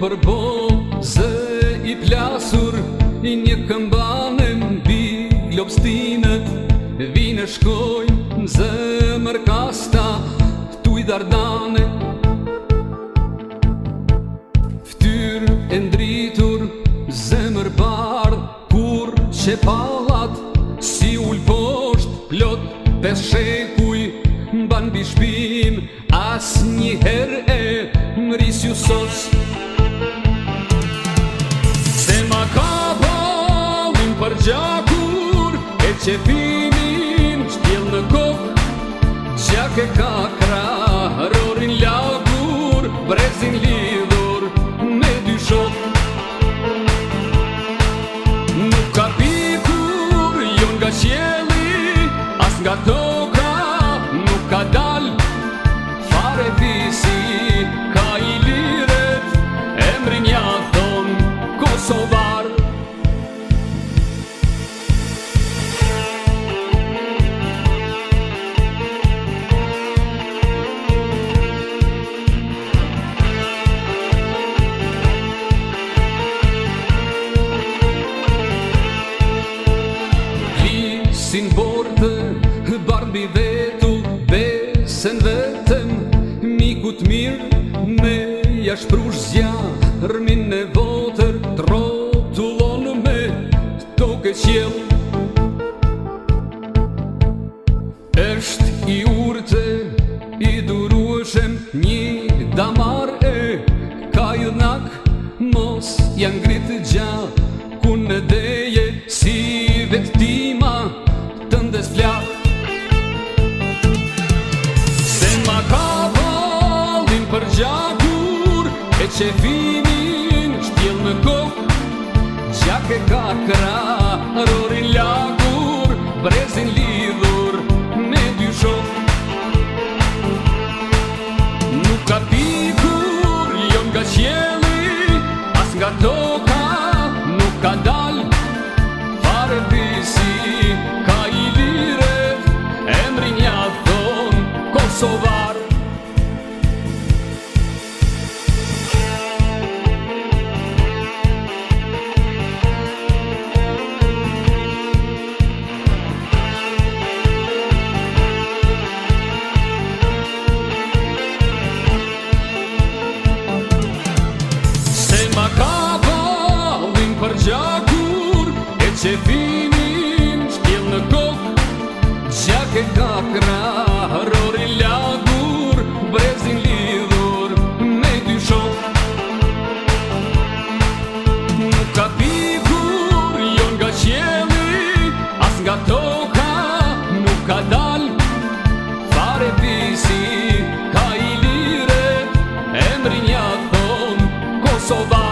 për bo Zë i plasur i një këmbanën Bi glopstinët vine shkoj Zë mërkasta tu i dardane Ftyr e ndritur zë mërbar Kur që palat si ulposht Plot pes shekuj mban bishpim As një her e në risju sos Jacur, et ce fi Si në borë të barbi vetu Besen vetëm Mikut mirë me jash zja Rëmin e votër Trotullon me toke qjel Eshtë i urte I durueshem një damar e Ka ju Mos janë gritë gjatë Kun e deje si vetë ti gjakur E që finin shtjel në kok Gjak e ka kra Rorin lakur Brezin lidhur Me dy shok Nuk ka pikur Jon ka qjeli As nga toka Nuk ka dal Pare visi Ka i lire Emri një thon Kosova E vinin shpjell në kohë Gjak e kakra Rori lagur Brezin lidhur Me dy shok Nuk ka pikur Jon nga qjeli As nga toka Nuk ka dal Fare pisi Ka i lire Emri një thon Kosovar